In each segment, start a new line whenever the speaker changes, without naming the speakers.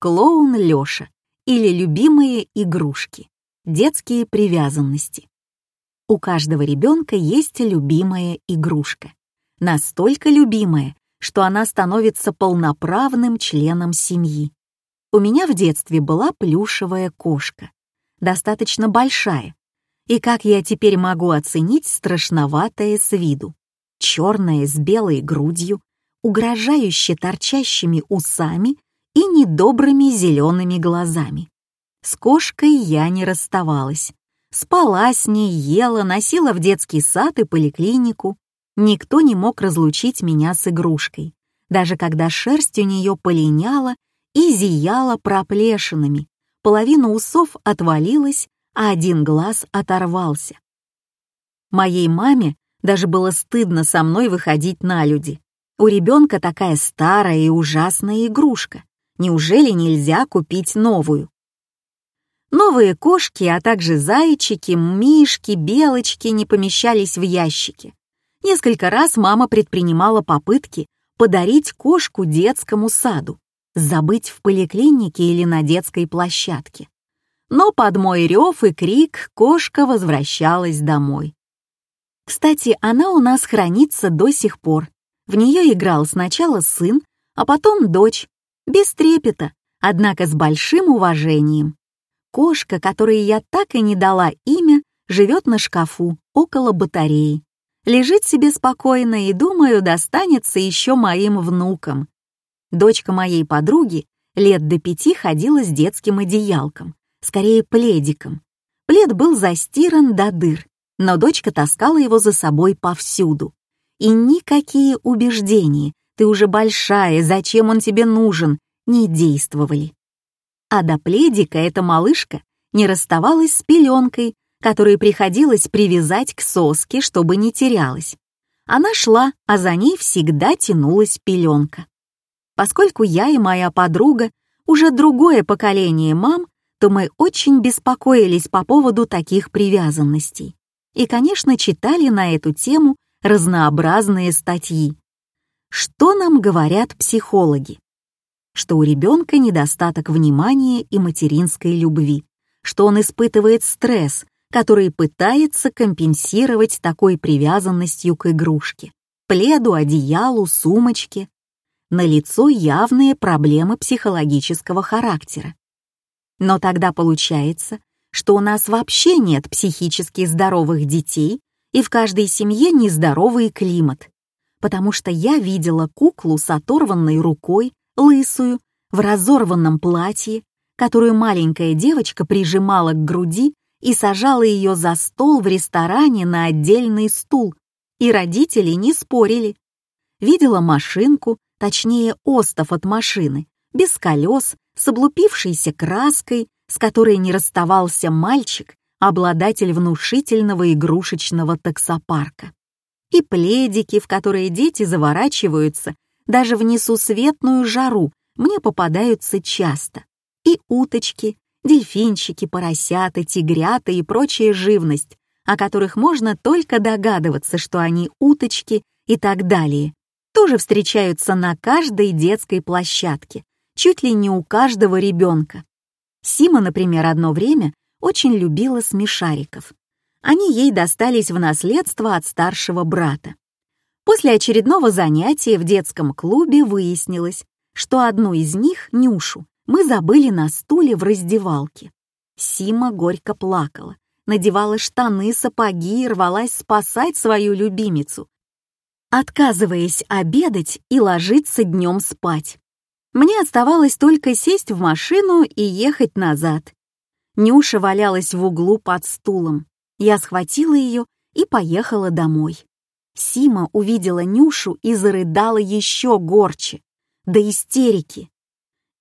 клоун Лёша или любимые игрушки, детские привязанности. У каждого ребенка есть любимая игрушка. Настолько любимая, что она становится полноправным членом семьи. У меня в детстве была плюшевая кошка, достаточно большая, и, как я теперь могу оценить, страшноватая с виду. Черная с белой грудью, угрожающе торчащими усами и недобрыми зелеными глазами. С кошкой я не расставалась. Спала с ней, ела, носила в детский сад и поликлинику. Никто не мог разлучить меня с игрушкой, даже когда шерсть у нее полиняла и зияла проплешинами. Половина усов отвалилась, а один глаз оторвался. Моей маме даже было стыдно со мной выходить на люди. У ребенка такая старая и ужасная игрушка. Неужели нельзя купить новую? Новые кошки, а также зайчики, мишки, белочки не помещались в ящики. Несколько раз мама предпринимала попытки подарить кошку детскому саду, забыть в поликлинике или на детской площадке. Но под мой рев и крик кошка возвращалась домой. Кстати, она у нас хранится до сих пор. В нее играл сначала сын, а потом дочь, без трепета, однако с большим уважением. Кошка, которой я так и не дала имя, живет на шкафу, около батареи. Лежит себе спокойно и, думаю, достанется еще моим внукам. Дочка моей подруги лет до пяти ходила с детским одеялком, скорее пледиком. Плед был застиран до дыр, но дочка таскала его за собой повсюду. И никакие убеждения «ты уже большая, зачем он тебе нужен» не действовали. А до пледика эта малышка не расставалась с пеленкой, которой приходилось привязать к соске, чтобы не терялась. Она шла, а за ней всегда тянулась пеленка. Поскольку я и моя подруга уже другое поколение мам, то мы очень беспокоились по поводу таких привязанностей. И, конечно, читали на эту тему разнообразные статьи. Что нам говорят психологи? Что у ребенка недостаток внимания и материнской любви, что он испытывает стресс, который пытается компенсировать такой привязанностью к игрушке, пледу, одеялу, сумочке. Налицо явные проблемы психологического характера. Но тогда получается, что у нас вообще нет психически здоровых детей и в каждой семье нездоровый климат, потому что я видела куклу с оторванной рукой, лысую, в разорванном платье, которую маленькая девочка прижимала к груди и сажала ее за стол в ресторане на отдельный стул, и родители не спорили. Видела машинку, точнее остов от машины, без колес, с облупившейся краской, с которой не расставался мальчик, обладатель внушительного игрушечного таксопарка. И пледики, в которые дети заворачиваются, даже в несусветную жару, мне попадаются часто. И уточки, дельфинчики, поросята, тигрята и прочая живность, о которых можно только догадываться, что они уточки и так далее, тоже встречаются на каждой детской площадке, чуть ли не у каждого ребенка. Сима, например, одно время очень любила смешариков. Они ей достались в наследство от старшего брата. После очередного занятия в детском клубе выяснилось, что одну из них, Нюшу, мы забыли на стуле в раздевалке. Сима горько плакала, надевала штаны, сапоги и рвалась спасать свою любимицу, отказываясь обедать и ложиться днем спать. Мне оставалось только сесть в машину и ехать назад. Нюша валялась в углу под стулом. Я схватила ее и поехала домой. Сима увидела Нюшу и зарыдала еще горче, до истерики.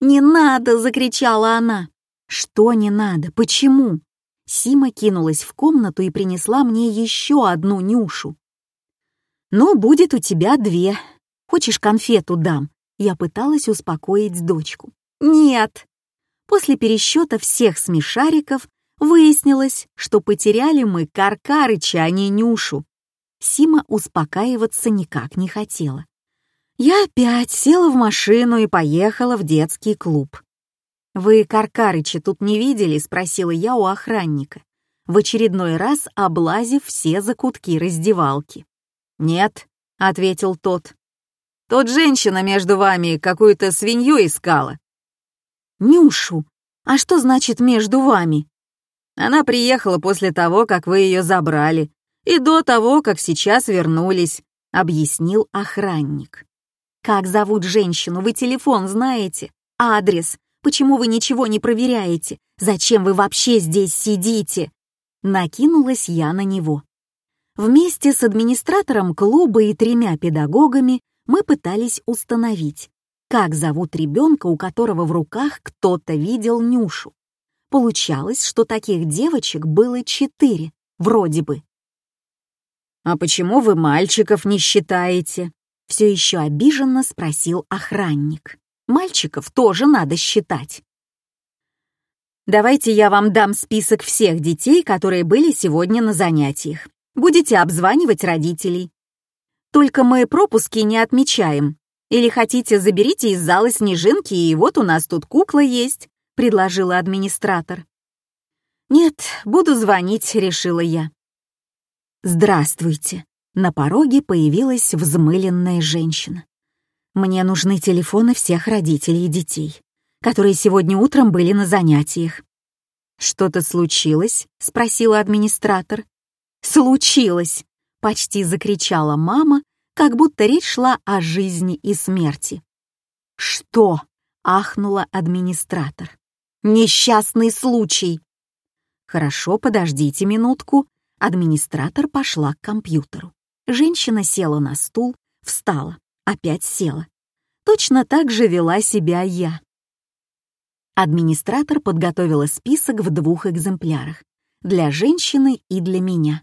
«Не надо!» — закричала она. «Что не надо? Почему?» Сима кинулась в комнату и принесла мне еще одну Нюшу. «Ну, будет у тебя две. Хочешь конфету дам?» Я пыталась успокоить дочку. «Нет!» После пересчета всех смешариков выяснилось, что потеряли мы Каркарыча, а не Нюшу. Сима успокаиваться никак не хотела. Я опять села в машину и поехала в детский клуб. «Вы Каркарыча тут не видели?» — спросила я у охранника, в очередной раз облазив все закутки раздевалки. «Нет», — ответил тот. «Тут женщина между вами какую-то свинью искала». «Нюшу? А что значит «между вами»?» Она приехала после того, как вы ее забрали, и до того, как сейчас вернулись», — объяснил охранник. «Как зовут женщину, вы телефон знаете? Адрес? Почему вы ничего не проверяете? Зачем вы вообще здесь сидите?» Накинулась я на него. Вместе с администратором клуба и тремя педагогами мы пытались установить, как зовут ребенка, у которого в руках кто-то видел Нюшу. Получалось, что таких девочек было четыре, вроде бы. «А почему вы мальчиков не считаете?» Все еще обиженно спросил охранник. «Мальчиков тоже надо считать». «Давайте я вам дам список всех детей, которые были сегодня на занятиях. Будете обзванивать родителей. Только мы пропуски не отмечаем. Или хотите, заберите из зала снежинки, и вот у нас тут кукла есть», — предложила администратор. «Нет, буду звонить», — решила я. «Здравствуйте!» На пороге появилась взмыленная женщина. «Мне нужны телефоны всех родителей и детей, которые сегодня утром были на занятиях». «Что-то случилось?» — спросила администратор. «Случилось!» — почти закричала мама, как будто речь шла о жизни и смерти. «Что?» — ахнула администратор. «Несчастный случай!» «Хорошо, подождите минутку», Администратор пошла к компьютеру. Женщина села на стул, встала, опять села. Точно так же вела себя я. Администратор подготовила список в двух экземплярах — для женщины и для меня.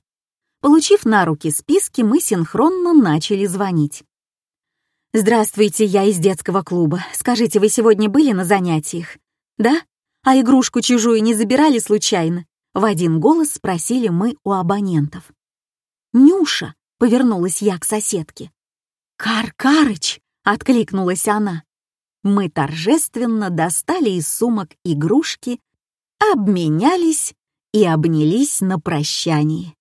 Получив на руки списки, мы синхронно начали звонить. «Здравствуйте, я из детского клуба. Скажите, вы сегодня были на занятиях?» «Да? А игрушку чужую не забирали случайно?» В один голос спросили мы у абонентов. «Нюша!» — повернулась я к соседке. «Кар-Карыч!» — откликнулась она. Мы торжественно достали из сумок игрушки, обменялись и обнялись на прощание.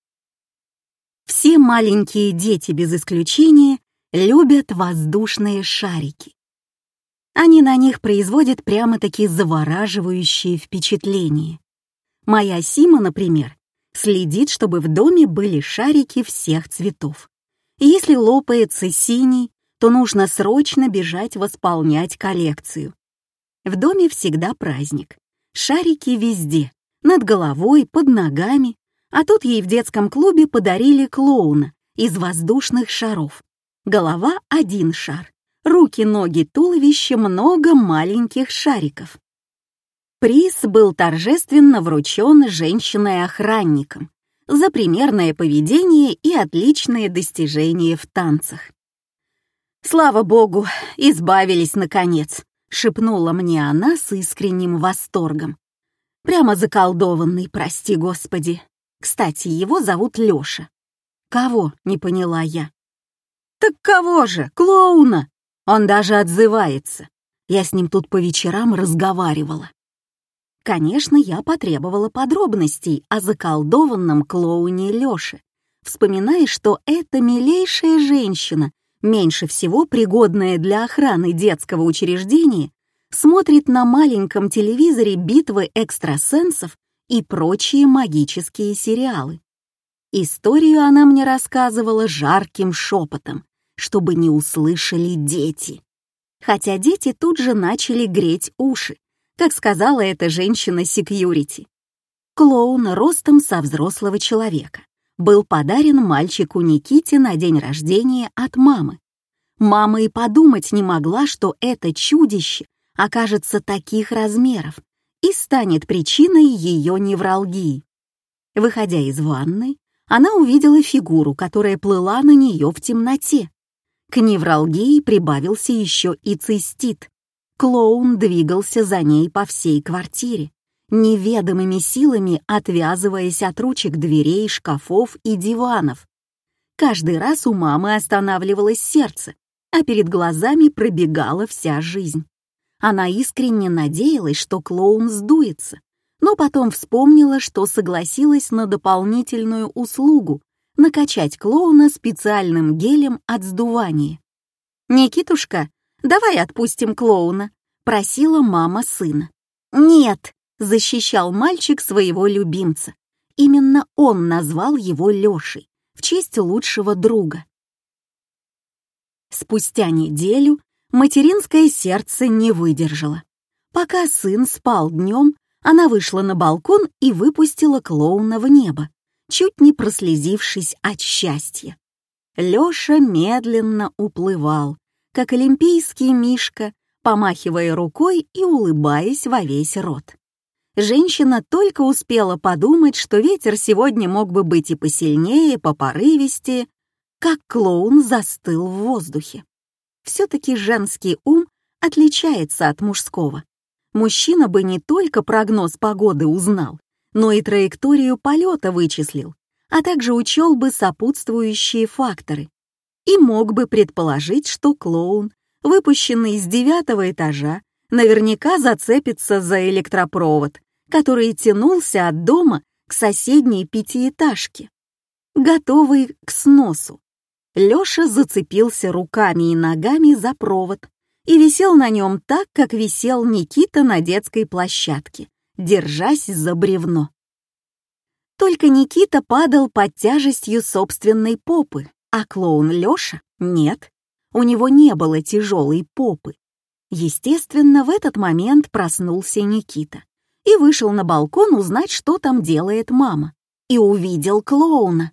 Все маленькие дети без исключения любят воздушные шарики. Они на них производят прямо-таки завораживающие впечатления. Моя Сима, например, следит, чтобы в доме были шарики всех цветов. если лопается синий, то нужно срочно бежать восполнять коллекцию. В доме всегда праздник. Шарики везде, над головой, под ногами. А тут ей в детском клубе подарили клоуна из воздушных шаров. Голова — один шар, руки, ноги, туловище — много маленьких шариков. Приз был торжественно вручен женщиной-охранником за примерное поведение и отличные достижения в танцах. «Слава богу, избавились, наконец!» — шепнула мне она с искренним восторгом. «Прямо заколдованный, прости господи. Кстати, его зовут Лёша». «Кого?» — не поняла я. «Так кого же? Клоуна!» Он даже отзывается. Я с ним тут по вечерам разговаривала. Конечно, я потребовала подробностей о заколдованном клоуне Лёше, вспоминая, что эта милейшая женщина, меньше всего пригодная для охраны детского учреждения, смотрит на маленьком телевизоре битвы экстрасенсов и прочие магические сериалы. Историю она мне рассказывала жарким шепотом, чтобы не услышали дети. Хотя дети тут же начали греть уши, как сказала эта женщина-секьюрити. Клоун ростом со взрослого человека был подарен мальчику Никите на день рождения от мамы. Мама и подумать не могла, что это чудище окажется таких размеров и станет причиной ее невралгии. Выходя из ванной, она увидела фигуру, которая плыла на нее в темноте. К невралгии прибавился еще и цистит, Клоун двигался за ней по всей квартире, неведомыми силами отвязываясь от ручек дверей, шкафов и диванов. Каждый раз у мамы останавливалось сердце, а перед глазами пробегала вся жизнь. Она искренне надеялась, что клоун сдуется, но потом вспомнила, что согласилась на дополнительную услугу накачать клоуна специальным гелем от сдувания. «Никитушка, давай отпустим клоуна», — просила мама сына. «Нет», — защищал мальчик своего любимца. Именно он назвал его Лешей в честь лучшего друга. Спустя неделю материнское сердце не выдержало. Пока сын спал днем, она вышла на балкон и выпустила клоуна в небо, чуть не прослезившись от счастья. Лёша медленно уплывал, как олимпийский мишка, помахивая рукой и улыбаясь во весь рот. Женщина только успела подумать, что ветер сегодня мог бы быть и посильнее, попорывистее, как клоун застыл в воздухе. Все-таки женский ум отличается от мужского. Мужчина бы не только прогноз погоды узнал, но и траекторию полета вычислил, а также учел бы сопутствующие факторы. И мог бы предположить, что клоун, выпущенный с девятого этажа, наверняка зацепится за электропровод, который тянулся от дома к соседней пятиэтажке, готовый к сносу. Лёша зацепился руками и ногами за провод и висел на нем так, как висел Никита на детской площадке, держась за бревно. Только Никита падал под тяжестью собственной попы, а клоун Лёша — нет. У него не было тяжелой попы. Естественно, в этот момент проснулся Никита и вышел на балкон узнать, что там делает мама, и увидел клоуна.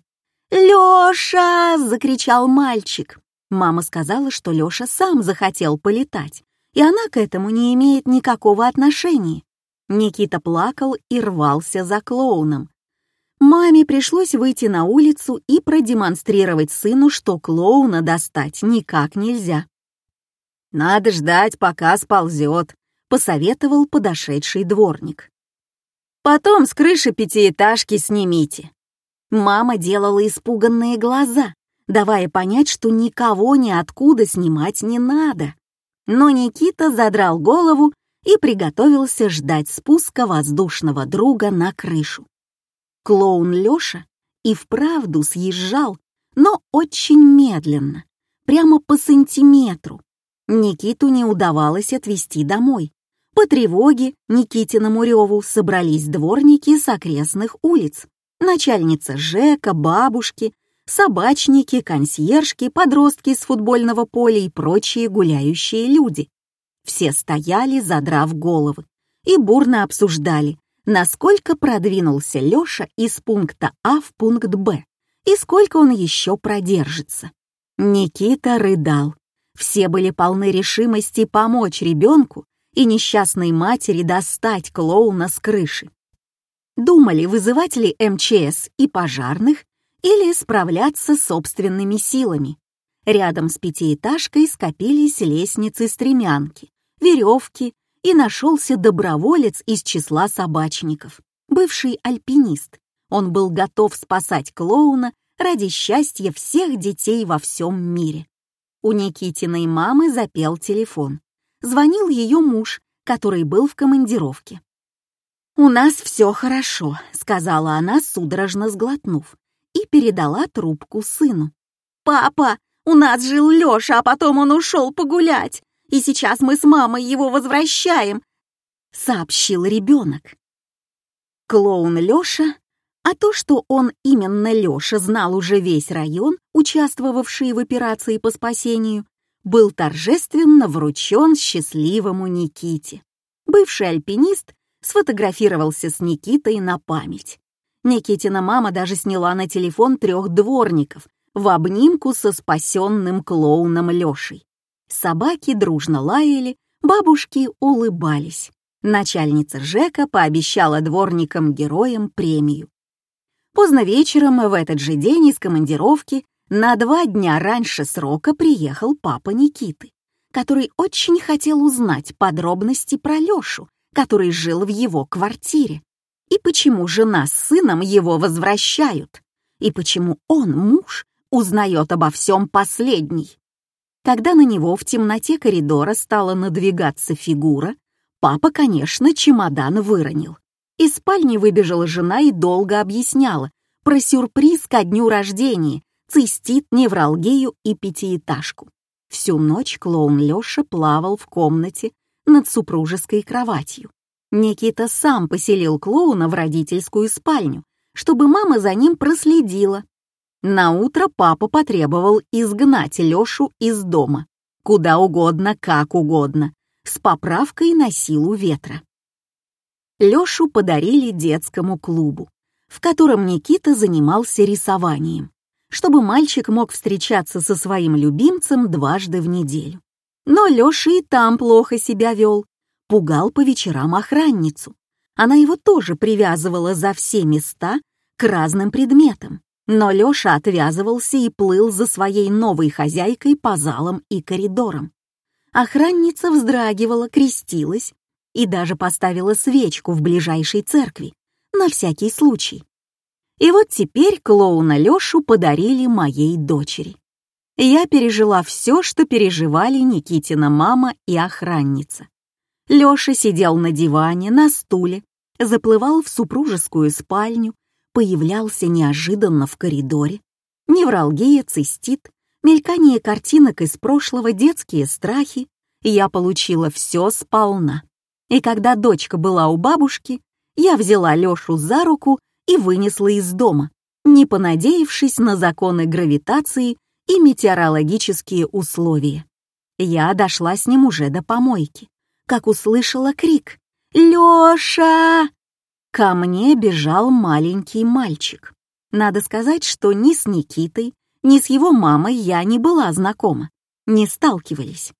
«Лёша!» — закричал мальчик. Мама сказала, что Лёша сам захотел полетать, и она к этому не имеет никакого отношения. Никита плакал и рвался за клоуном. Маме пришлось выйти на улицу и продемонстрировать сыну, что клоуна достать никак нельзя. «Надо ждать, пока сползет», — посоветовал подошедший дворник. «Потом с крыши пятиэтажки снимите. Мама делала испуганные глаза, давая понять, что никого ниоткуда снимать не надо. Но Никита задрал голову и приготовился ждать спуска воздушного друга на крышу. Клоун Лёша и вправду съезжал, но очень медленно, прямо по сантиметру. Никиту не удавалось отвезти домой. По тревоге Никитиному реву собрались дворники с окрестных улиц начальница ЖЭКа, бабушки, собачники, консьержки, подростки с футбольного поля и прочие гуляющие люди. Все стояли, задрав головы, и бурно обсуждали, насколько продвинулся Лёша из пункта А в пункт Б и сколько он еще продержится. Никита рыдал. Все были полны решимости помочь ребенку и несчастной матери достать клоуна с крыши. Думали, вызывать ли МЧС и пожарных или справляться собственными силами. Рядом с пятиэтажкой скопились лестницы-стремянки, веревки, и нашелся доброволец из числа собачников, бывший альпинист. Он был готов спасать клоуна ради счастья всех детей во всем мире. У Никитиной мамы запел телефон. Звонил ее муж, который был в командировке. «У нас все хорошо», — сказала она, судорожно сглотнув, и передала трубку сыну. «Папа, у нас жил Лёша, а потом он ушел погулять, и сейчас мы с мамой его возвращаем», — сообщил ребенок. Клоун Лёша, а то, что он именно Лёша знал уже весь район, участвовавший в операции по спасению, был торжественно вручен счастливому Никите. Бывший альпинист сфотографировался с Никитой на память. Никитина мама даже сняла на телефон трех дворников в обнимку со спасенным клоуном Лешей. Собаки дружно лаяли, бабушки улыбались. Начальница Жека пообещала дворникам-героям премию. Поздно вечером в этот же день из командировки на два дня раньше срока приехал папа Никиты, который очень хотел узнать подробности про Лешу который жил в его квартире, и почему жена с сыном его возвращают, и почему он, муж, узнает обо всем последний. Когда на него в темноте коридора стала надвигаться фигура, папа, конечно, чемодан выронил. Из спальни выбежала жена и долго объясняла про сюрприз ко дню рождения, цистит, невралгию и пятиэтажку. Всю ночь клоун Лёша плавал в комнате над супружеской кроватью. Никита сам поселил клоуна в родительскую спальню, чтобы мама за ним проследила. На утро папа потребовал изгнать Лёшу из дома. Куда угодно, как угодно, с поправкой на силу ветра. Лёшу подарили детскому клубу, в котором Никита занимался рисованием, чтобы мальчик мог встречаться со своим любимцем дважды в неделю. Но Лёша и там плохо себя вел, пугал по вечерам охранницу. Она его тоже привязывала за все места к разным предметам. Но Лёша отвязывался и плыл за своей новой хозяйкой по залам и коридорам. Охранница вздрагивала, крестилась и даже поставила свечку в ближайшей церкви, на всякий случай. И вот теперь клоуна Лёшу подарили моей дочери. Я пережила все, что переживали Никитина мама и охранница. Лёша сидел на диване, на стуле, заплывал в супружескую спальню, появлялся неожиданно в коридоре. Невралгия, цистит, мелькание картинок из прошлого, детские страхи. Я получила все сполна. И когда дочка была у бабушки, я взяла Лёшу за руку и вынесла из дома, не понадеявшись на законы гравитации и метеорологические условия. Я дошла с ним уже до помойки, как услышала крик «Лёша!». Ко мне бежал маленький мальчик. Надо сказать, что ни с Никитой, ни с его мамой я не была знакома, не сталкивались.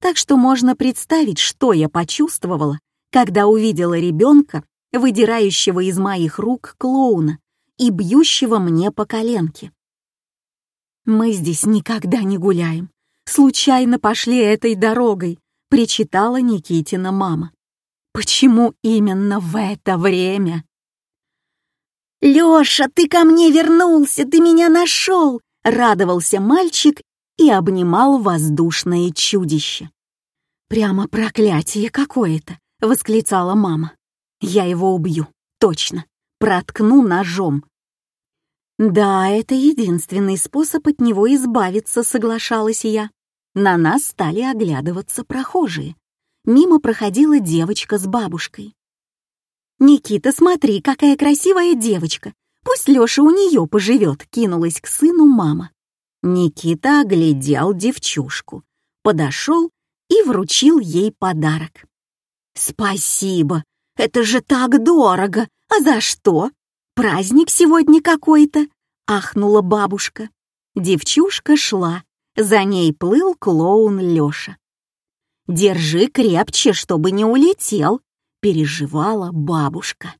Так что можно представить, что я почувствовала, когда увидела ребенка, выдирающего из моих рук клоуна и бьющего мне по коленке. «Мы здесь никогда не гуляем. Случайно пошли этой дорогой», — причитала Никитина мама. Почему именно в это время? «Лёша, ты ко мне вернулся, ты меня нашел!» — радовался мальчик и обнимал воздушное чудище. «Прямо проклятие какое-то!» — восклицала мама. «Я его убью, точно, проткну ножом». «Да, это единственный способ от него избавиться», — соглашалась я. На нас стали оглядываться прохожие мимо проходила девочка с бабушкой. «Никита, смотри, какая красивая девочка! Пусть Лёша у неё поживёт!» — кинулась к сыну мама. Никита оглядел девчушку, подошёл и вручил ей подарок. «Спасибо! Это же так дорого! А за что? Праздник сегодня какой-то!» — ахнула бабушка. Девчушка шла, за ней плыл клоун Лёша. «Держи крепче, чтобы не улетел», — переживала бабушка.